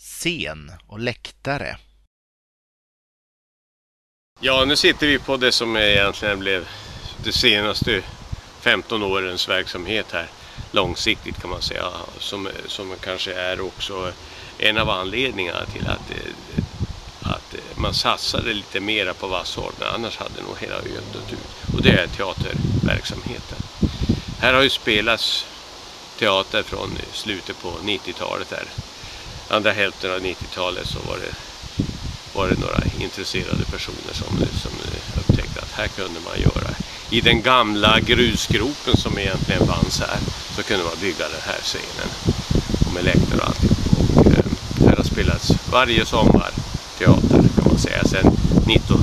scen och läktare. Ja, nu sitter vi på det som egentligen blev de senaste 15 årens verksamhet här. Långsiktigt kan man säga. Som, som kanske är också en av anledningarna till att, att man satsade lite mera på Vassholmen. Annars hade nog hela ön dött ut. Och det är teaterverksamheten. Här har ju spelats teater från slutet på 90-talet där. Andra hälften av 90-talet så var det, var det några intresserade personer som, som upptäckte att här kunde man göra. I den gamla grusgropen som egentligen fanns här så kunde man bygga den här scenen. Och med läktare och alltihop. Och, eh, här har spelats varje sommar teater kan man säga sedan 19